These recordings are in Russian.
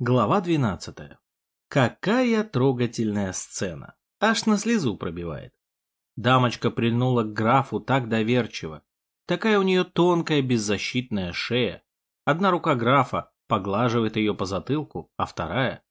Глава 12. Какая трогательная сцена. Аж на слезу пробивает. Дамочка прильнула к графу так доверчиво. Такая у нее тонкая беззащитная шея. Одна рука графа поглаживает ее по затылку, а вторая...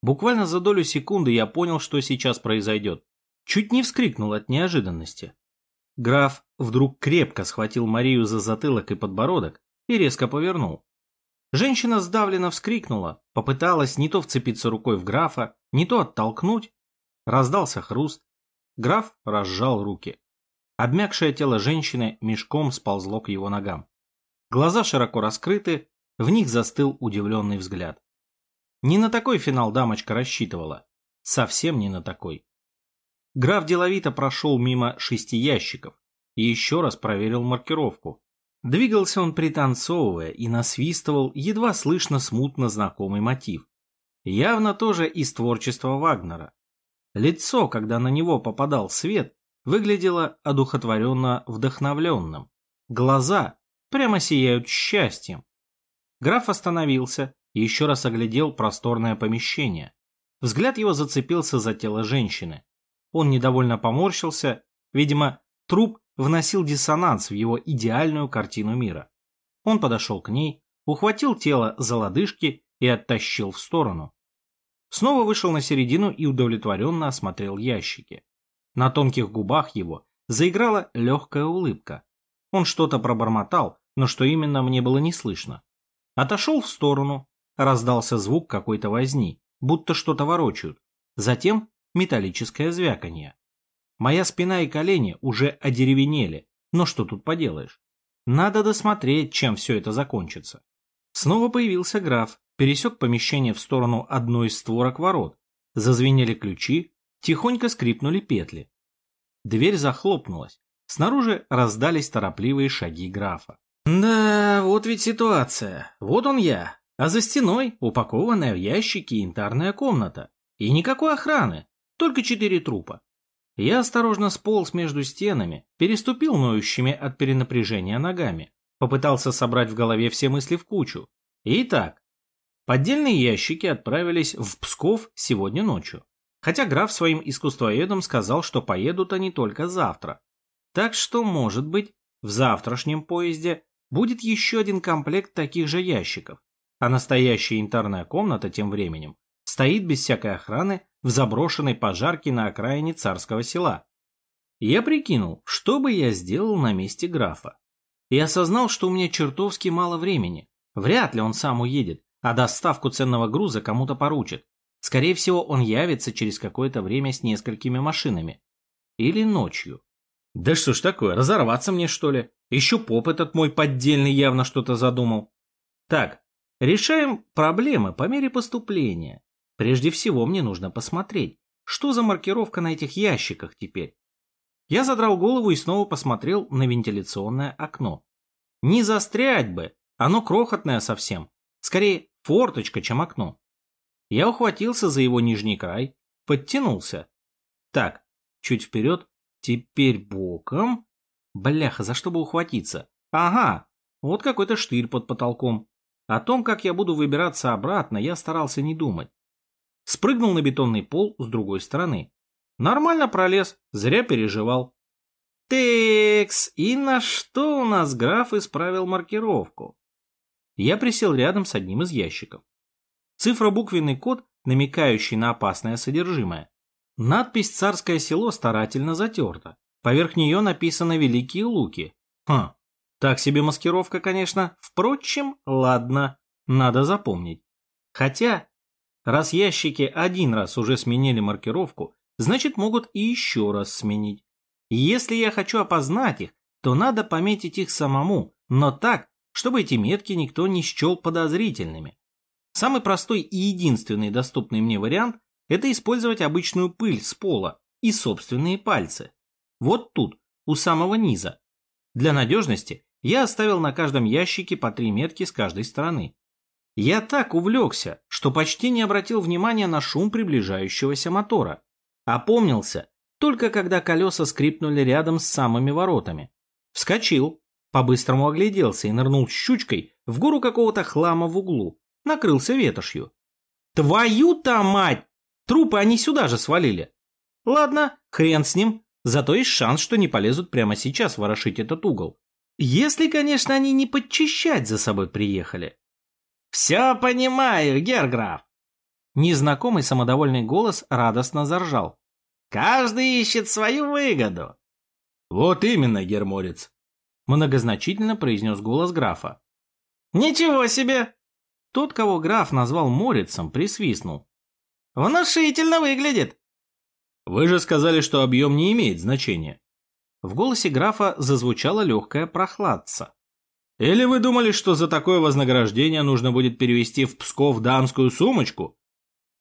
Буквально за долю секунды я понял, что сейчас произойдет. Чуть не вскрикнул от неожиданности. Граф вдруг крепко схватил Марию за затылок и подбородок и резко повернул. Женщина сдавленно вскрикнула, попыталась не то вцепиться рукой в графа, не то оттолкнуть. Раздался хруст. Граф разжал руки. Обмякшее тело женщины мешком сползло к его ногам. Глаза широко раскрыты, в них застыл удивленный взгляд. Не на такой финал дамочка рассчитывала. Совсем не на такой. Граф деловито прошел мимо шести ящиков и еще раз проверил маркировку. Двигался он пританцовывая и насвистывал едва слышно смутно знакомый мотив. Явно тоже из творчества Вагнера. Лицо, когда на него попадал свет, выглядело одухотворенно вдохновленным. Глаза прямо сияют счастьем. Граф остановился и еще раз оглядел просторное помещение. Взгляд его зацепился за тело женщины. Он недовольно поморщился, видимо, труп вносил диссонанс в его идеальную картину мира. Он подошел к ней, ухватил тело за лодыжки и оттащил в сторону. Снова вышел на середину и удовлетворенно осмотрел ящики. На тонких губах его заиграла легкая улыбка. Он что-то пробормотал, но что именно мне было не слышно. Отошел в сторону, раздался звук какой-то возни, будто что-то ворочают. Затем металлическое звяканье. Моя спина и колени уже одеревенели, но что тут поделаешь? Надо досмотреть, чем все это закончится. Снова появился граф, пересек помещение в сторону одной из створок ворот. Зазвенели ключи, тихонько скрипнули петли. Дверь захлопнулась. Снаружи раздались торопливые шаги графа. Да, вот ведь ситуация. Вот он я. А за стеной упакованная в ящики янтарная комната. И никакой охраны, только четыре трупа. Я осторожно сполз между стенами, переступил ноющими от перенапряжения ногами, попытался собрать в голове все мысли в кучу. Итак, поддельные ящики отправились в Псков сегодня ночью. Хотя граф своим искусствоведом сказал, что поедут они только завтра. Так что, может быть, в завтрашнем поезде будет еще один комплект таких же ящиков, а настоящая янтарная комната тем временем стоит без всякой охраны в заброшенной пожарке на окраине царского села. Я прикинул, что бы я сделал на месте графа. И осознал, что у меня чертовски мало времени. Вряд ли он сам уедет, а доставку ценного груза кому-то поручит. Скорее всего, он явится через какое-то время с несколькими машинами. Или ночью. Да что ж такое, разорваться мне что ли? Еще поп этот мой поддельный явно что-то задумал. Так, решаем проблемы по мере поступления. Прежде всего мне нужно посмотреть, что за маркировка на этих ящиках теперь. Я задрал голову и снова посмотрел на вентиляционное окно. Не застрять бы, оно крохотное совсем. Скорее, форточка, чем окно. Я ухватился за его нижний край, подтянулся. Так, чуть вперед, теперь боком. Бляха, за что бы ухватиться? Ага, вот какой-то штырь под потолком. О том, как я буду выбираться обратно, я старался не думать. Спрыгнул на бетонный пол с другой стороны. Нормально пролез, зря переживал. Текс, и на что у нас граф исправил маркировку? Я присел рядом с одним из ящиков. Цифробуквенный код, намекающий на опасное содержимое. Надпись «Царское село» старательно затерта. Поверх нее написано «Великие луки». Хм, так себе маскировка, конечно. Впрочем, ладно, надо запомнить. Хотя Раз ящики один раз уже сменили маркировку, значит могут и еще раз сменить. если я хочу опознать их, то надо пометить их самому, но так, чтобы эти метки никто не счел подозрительными. Самый простой и единственный доступный мне вариант – это использовать обычную пыль с пола и собственные пальцы. Вот тут, у самого низа. Для надежности я оставил на каждом ящике по три метки с каждой стороны. Я так увлекся, что почти не обратил внимания на шум приближающегося мотора. Опомнился, только когда колеса скрипнули рядом с самыми воротами. Вскочил, по-быстрому огляделся и нырнул щучкой в гору какого-то хлама в углу, накрылся ветошью. Твою-то мать! Трупы они сюда же свалили. Ладно, хрен с ним. Зато есть шанс, что не полезут прямо сейчас ворошить этот угол. Если, конечно, они не подчищать за собой приехали. «Все понимаю, Герграф!» Незнакомый самодовольный голос радостно заржал. «Каждый ищет свою выгоду!» «Вот именно, Герморец!» Многозначительно произнес голос графа. «Ничего себе!» Тот, кого граф назвал Морицем, присвистнул. «Внушительно выглядит!» «Вы же сказали, что объем не имеет значения!» В голосе графа зазвучала легкая прохладца. «Или вы думали, что за такое вознаграждение нужно будет перевести в Псков дамскую сумочку?»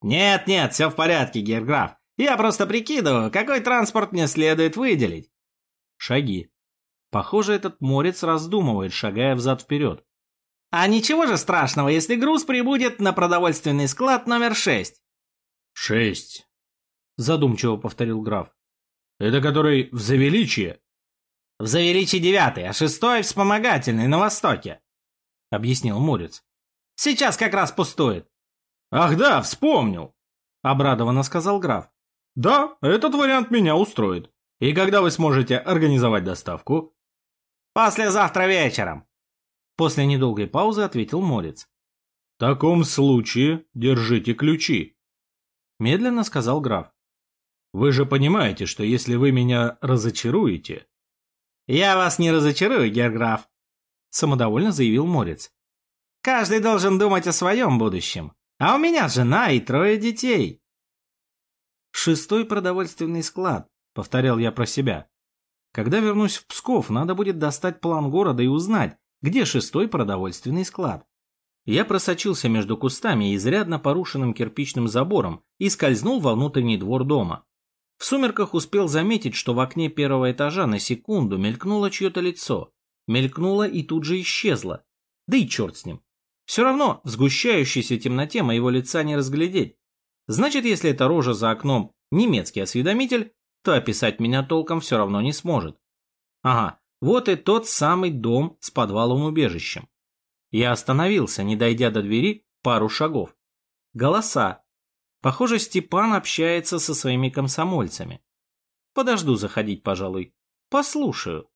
«Нет-нет, все в порядке, герграф. Я просто прикидываю, какой транспорт мне следует выделить». Шаги. Похоже, этот морец раздумывает, шагая взад-вперед. «А ничего же страшного, если груз прибудет на продовольственный склад номер шесть». «Шесть», — задумчиво повторил граф. Это который в Завеличье? В Завеличье девятый, а шестой вспомогательный на востоке, объяснил Мурец. Сейчас как раз пустует. Ах да, вспомнил, обрадованно сказал граф. Да, этот вариант меня устроит. И когда вы сможете организовать доставку? Послезавтра вечером. После недолгой паузы ответил Морец. В таком случае держите ключи. Медленно сказал граф. Вы же понимаете, что если вы меня разочаруете... Я вас не разочарую, герграф, самодовольно заявил Морец. Каждый должен думать о своем будущем. А у меня жена и трое детей. Шестой продовольственный склад, повторял я про себя. Когда вернусь в Псков, надо будет достать план города и узнать, где шестой продовольственный склад. Я просочился между кустами и изрядно порушенным кирпичным забором и скользнул во внутренний двор дома. В сумерках успел заметить, что в окне первого этажа на секунду мелькнуло чье-то лицо. Мелькнуло и тут же исчезло. Да и черт с ним. Все равно в сгущающейся темноте моего лица не разглядеть. Значит, если эта рожа за окном немецкий осведомитель, то описать меня толком все равно не сможет. Ага, вот и тот самый дом с подвалом-убежищем. Я остановился, не дойдя до двери пару шагов. Голоса, Похоже, Степан общается со своими комсомольцами. Подожду заходить, пожалуй. Послушаю.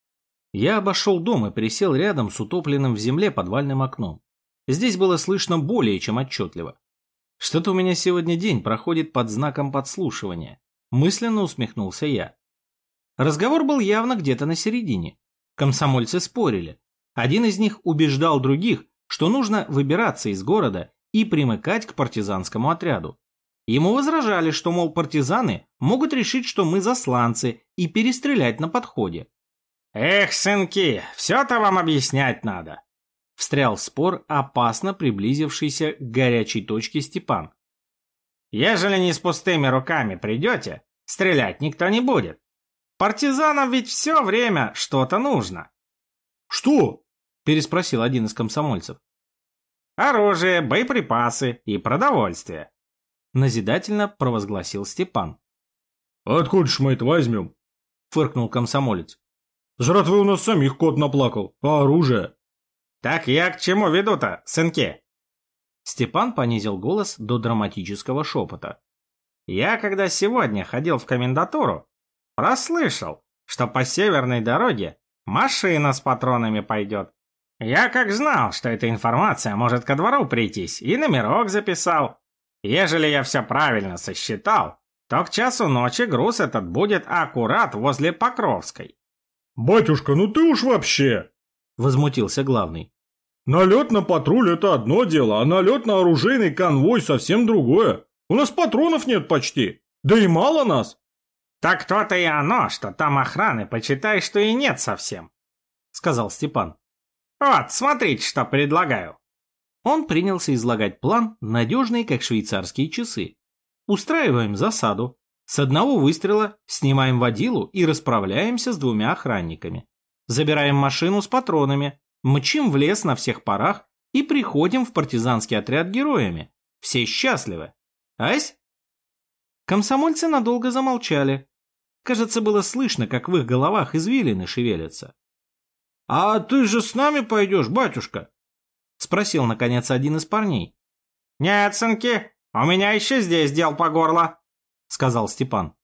Я обошел дом и присел рядом с утопленным в земле подвальным окном. Здесь было слышно более чем отчетливо. Что-то у меня сегодня день проходит под знаком подслушивания. Мысленно усмехнулся я. Разговор был явно где-то на середине. Комсомольцы спорили. Один из них убеждал других, что нужно выбираться из города и примыкать к партизанскому отряду. Ему возражали, что, мол, партизаны могут решить, что мы засланцы, и перестрелять на подходе. «Эх, сынки, все-то вам объяснять надо!» Встрял в спор опасно приблизившийся к горячей точке Степан. «Ежели не с пустыми руками придете, стрелять никто не будет. Партизанам ведь все время что-то нужно». «Что?» – переспросил один из комсомольцев. «Оружие, боеприпасы и продовольствие», назидательно провозгласил Степан. «Откуда ж мы это возьмем?» – фыркнул комсомолец. «Жратвы у нас самих кот наплакал, а оружие?» «Так я к чему веду-то, сынки?» Степан понизил голос до драматического шепота. «Я, когда сегодня ходил в комендатуру, прослышал, что по северной дороге машина с патронами пойдет. Я как знал, что эта информация может ко двору прийтись, и номерок записал. Ежели я все правильно сосчитал, то к часу ночи груз этот будет аккурат возле Покровской. «Батюшка, ну ты уж вообще!» – возмутился главный. «Налет на патруль – это одно дело, а налет на оружейный конвой – совсем другое. У нас патронов нет почти, да и мало нас». «Так то-то и оно, что там охраны, почитай, что и нет совсем», – сказал Степан. «Вот, смотрите, что предлагаю. Он принялся излагать план, надежный, как швейцарские часы. Устраиваем засаду. С одного выстрела снимаем водилу и расправляемся с двумя охранниками. Забираем машину с патронами, мчим в лес на всех парах и приходим в партизанский отряд героями. Все счастливы. Ась? Комсомольцы надолго замолчали. Кажется, было слышно, как в их головах извилины шевелятся. «А ты же с нами пойдешь, батюшка?» Спросил, наконец, один из парней. «Нет, сынки, У меня еще здесь дел по горло», — сказал Степан.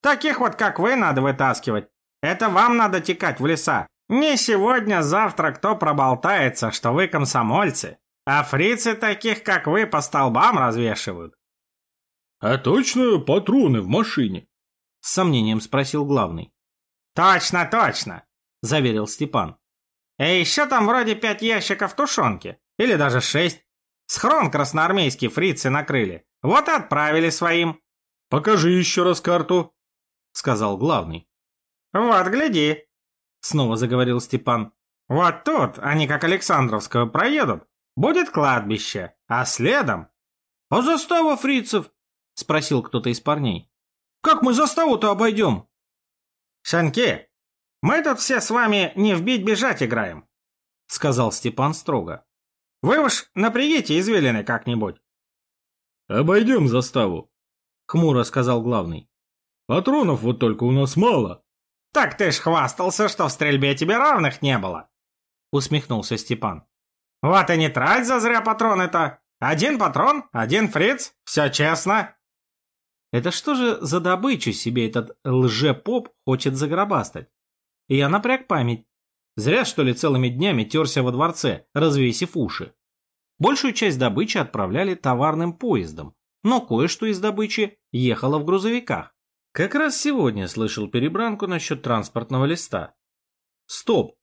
«Таких вот, как вы, надо вытаскивать. Это вам надо текать в леса. Не сегодня-завтра кто проболтается, что вы комсомольцы, а фрицы таких, как вы, по столбам развешивают». «А точно патроны в машине?» — с сомнением спросил главный. «Точно, точно», — заверил Степан. «И еще там вроде пять ящиков тушенки, или даже шесть. Схрон красноармейский фрицы накрыли, вот и отправили своим». «Покажи еще раз карту», — сказал главный. «Вот, гляди», — снова заговорил Степан. «Вот тут они как Александровскую проедут, будет кладбище, а следом...» «А застава фрицев?» — спросил кто-то из парней. «Как мы заставу-то обойдем?» «Шанки, мы тут все с вами не в бить-бежать играем», — сказал Степан строго. «Вы уж напрягите извилины как-нибудь». «Обойдем заставу», — хмуро сказал главный. «Патронов вот только у нас мало». «Так ты ж хвастался, что в стрельбе тебе равных не было», — усмехнулся Степан. «Вот и не трать зазря патроны-то. Один патрон, один фриц, все честно». Это что же за добычу себе этот лже-поп хочет загробастать? И я напряг память. Зря, что ли, целыми днями терся во дворце, развесив уши. Большую часть добычи отправляли товарным поездом, но кое-что из добычи ехало в грузовиках. Как раз сегодня слышал перебранку насчет транспортного листа. Стоп!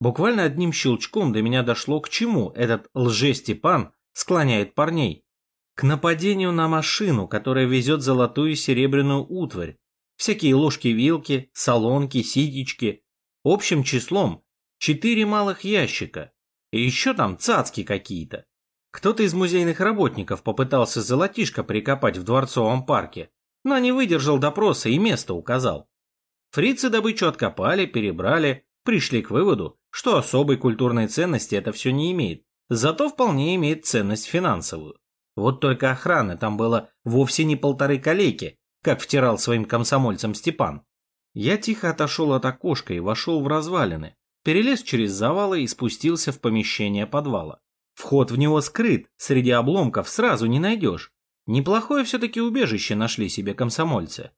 Буквально одним щелчком до меня дошло, к чему этот лже-Степан склоняет парней к нападению на машину, которая везет золотую и серебряную утварь, всякие ложки-вилки, солонки, ситечки, общим числом четыре малых ящика, и еще там цацки какие-то. Кто-то из музейных работников попытался золотишко прикопать в дворцовом парке, но не выдержал допроса и место указал. Фрицы добычу откопали, перебрали, пришли к выводу, что особой культурной ценности это все не имеет, зато вполне имеет ценность финансовую. Вот только охраны там было вовсе не полторы калейки, как втирал своим комсомольцам Степан. Я тихо отошел от окошка и вошел в развалины, перелез через завалы и спустился в помещение подвала. Вход в него скрыт, среди обломков сразу не найдешь. Неплохое все-таки убежище нашли себе комсомольцы.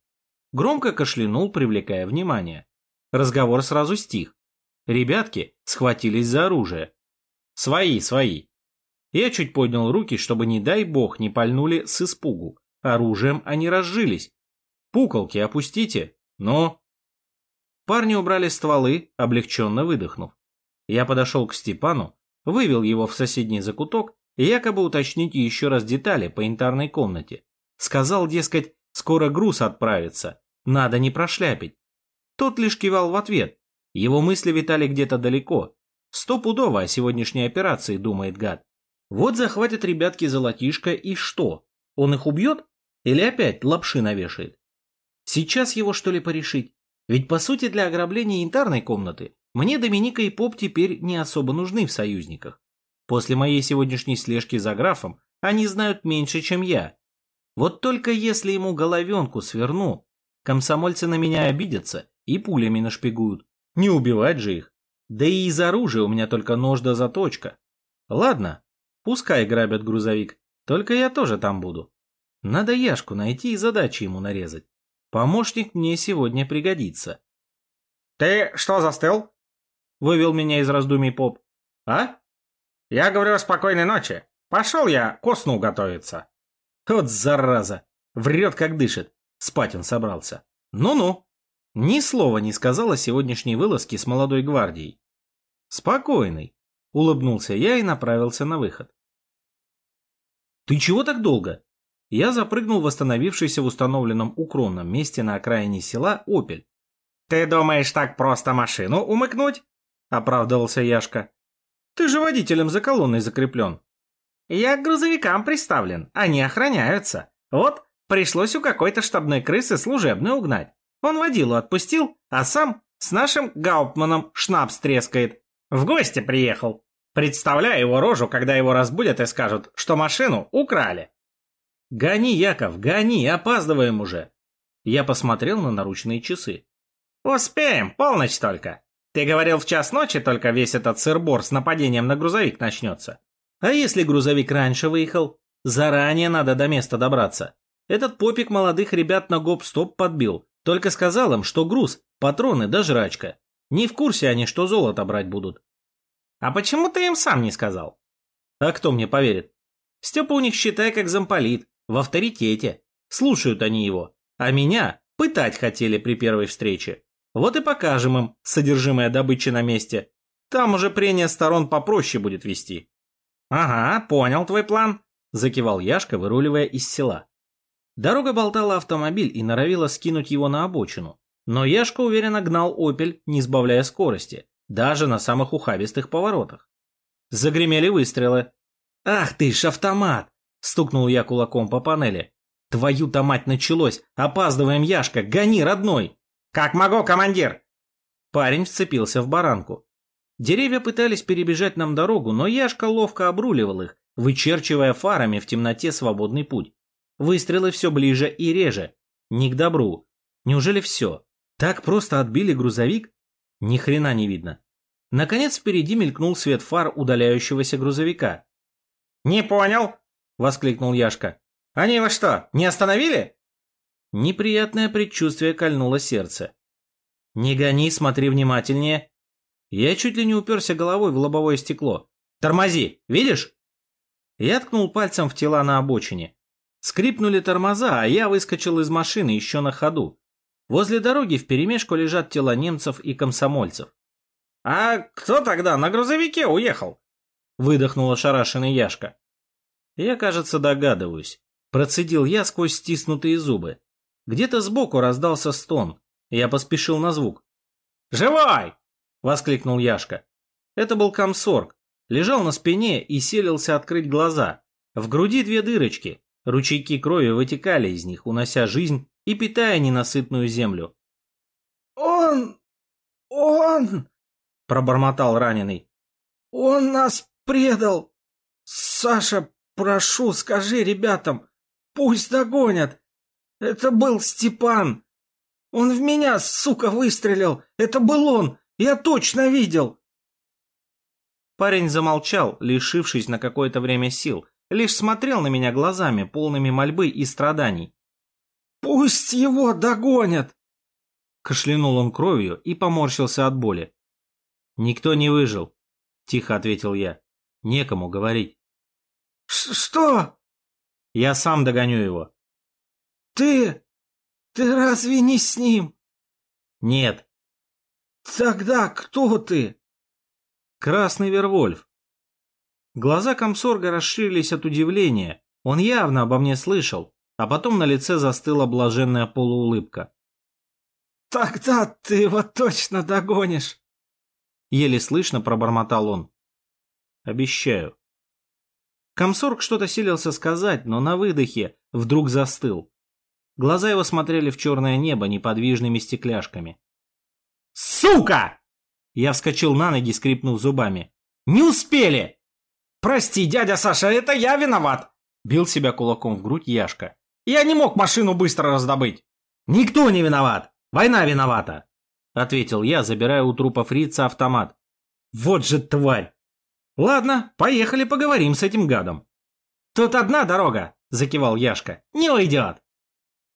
Громко кашлянул, привлекая внимание. Разговор сразу стих. Ребятки схватились за оружие. Свои, свои. Я чуть поднял руки, чтобы, не дай бог, не пальнули с испугу. Оружием они разжились. Пуколки опустите. Но... Парни убрали стволы, облегченно выдохнув. Я подошел к Степану, вывел его в соседний закуток якобы уточнить еще раз детали по янтарной комнате. Сказал, дескать, скоро груз отправится, надо не прошляпить. Тот лишь кивал в ответ. Его мысли витали где-то далеко. Стопудово о сегодняшней операции, думает гад. Вот захватят ребятки золотишко и что? Он их убьет? Или опять лапши навешает? Сейчас его что ли порешить? Ведь по сути для ограбления янтарной комнаты мне Доминика и Поп теперь не особо нужны в союзниках. После моей сегодняшней слежки за графом они знают меньше, чем я. Вот только если ему головенку сверну, комсомольцы на меня обидятся и пулями нашпигуют. Не убивать же их. Да и из оружия у меня только нож да заточка. Ладно, Пускай грабят грузовик, только я тоже там буду. Надо Яшку найти и задачи ему нарезать. Помощник мне сегодня пригодится. «Ты что застыл?» — вывел меня из раздумий поп. «А? Я говорю спокойной ночи. Пошел я ко сну готовиться». Вот зараза! Врет, как дышит. Спать он собрался. Ну-ну. Ни слова не сказал о сегодняшней вылазке с молодой гвардией. Спокойный. Улыбнулся я и направился на выход. «Ты чего так долго?» Я запрыгнул в восстановившийся в установленном укромном месте на окраине села «Опель». «Ты думаешь так просто машину умыкнуть?» — оправдывался Яшка. «Ты же водителем за колонной закреплен». «Я к грузовикам приставлен, они охраняются. Вот, пришлось у какой-то штабной крысы служебную угнать. Он водилу отпустил, а сам с нашим Гауптманом шнапс трескает. В гости приехал. Представляю его рожу, когда его разбудят и скажут, что машину украли. Гони, Яков, гони, опаздываем уже. Я посмотрел на наручные часы. Успеем, полночь только. Ты говорил, в час ночи только весь этот сырбор с нападением на грузовик начнется. А если грузовик раньше выехал? Заранее надо до места добраться. Этот попик молодых ребят на гоп-стоп подбил. Только сказал им, что груз, патроны да жрачка. Не в курсе они, что золото брать будут. А почему ты им сам не сказал? А кто мне поверит? Степа у них, считай, как замполит, в авторитете. Слушают они его. А меня пытать хотели при первой встрече. Вот и покажем им содержимое добычи на месте. Там уже прения сторон попроще будет вести. Ага, понял твой план, закивал Яшка, выруливая из села. Дорога болтала автомобиль и норовила скинуть его на обочину. Но Яшка уверенно гнал «Опель», не сбавляя скорости, даже на самых ухабистых поворотах. Загремели выстрелы. «Ах ты ж автомат!» – стукнул я кулаком по панели. «Твою-то мать началось! Опаздываем, Яшка! Гони, родной!» «Как могу, командир!» Парень вцепился в баранку. Деревья пытались перебежать нам дорогу, но Яшка ловко обруливал их, вычерчивая фарами в темноте свободный путь. Выстрелы все ближе и реже. Не к добру. Неужели все? Так просто отбили грузовик? Ни хрена не видно. Наконец впереди мелькнул свет фар удаляющегося грузовика. «Не понял!» — воскликнул Яшка. «Они его что, не остановили?» Неприятное предчувствие кольнуло сердце. «Не гони, смотри внимательнее». Я чуть ли не уперся головой в лобовое стекло. «Тормози, видишь?» Я ткнул пальцем в тела на обочине. Скрипнули тормоза, а я выскочил из машины еще на ходу. Возле дороги вперемешку лежат тела немцев и комсомольцев. «А кто тогда на грузовике уехал?» Выдохнул ошарашенный Яшка. Я, кажется, догадываюсь. Процедил я сквозь стиснутые зубы. Где-то сбоку раздался стон. Я поспешил на звук. «Живой!» — воскликнул Яшка. Это был комсорг. Лежал на спине и селился открыть глаза. В груди две дырочки. Ручейки крови вытекали из них, унося жизнь и питая ненасытную землю. «Он... он...» — пробормотал раненый. «Он нас предал! Саша, прошу, скажи ребятам, пусть догонят! Это был Степан! Он в меня, сука, выстрелил! Это был он! Я точно видел!» Парень замолчал, лишившись на какое-то время сил, лишь смотрел на меня глазами, полными мольбы и страданий. «Пусть его догонят!» Кашлянул он кровью и поморщился от боли. «Никто не выжил», — тихо ответил я. «Некому говорить». «Что?» «Я сам догоню его». «Ты... ты разве не с ним?» «Нет». «Тогда кто ты?» «Красный Вервольф. Глаза комсорга расширились от удивления. Он явно обо мне слышал, а потом на лице застыла блаженная полуулыбка. «Тогда ты его точно догонишь!» Еле слышно пробормотал он. «Обещаю». Комсорг что-то силился сказать, но на выдохе вдруг застыл. Глаза его смотрели в черное небо неподвижными стекляшками. «Сука!» Я вскочил на ноги, скрипнув зубами. «Не успели!» «Прости, дядя Саша, это я виноват!» Бил себя кулаком в грудь Яшка. «Я не мог машину быстро раздобыть!» «Никто не виноват! Война виновата!» Ответил я, забирая у трупа фрица автомат. «Вот же тварь!» «Ладно, поехали поговорим с этим гадом». «Тут одна дорога!» – закивал Яшка. «Не уйдет!»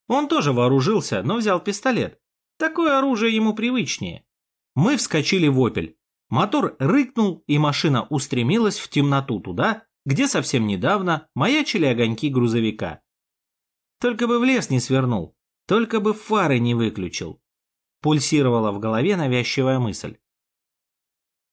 Он тоже вооружился, но взял пистолет. Такое оружие ему привычнее. Мы вскочили в «Опель». Мотор рыкнул, и машина устремилась в темноту туда, где совсем недавно маячили огоньки грузовика. Только бы в лес не свернул, только бы фары не выключил. Пульсировала в голове навязчивая мысль.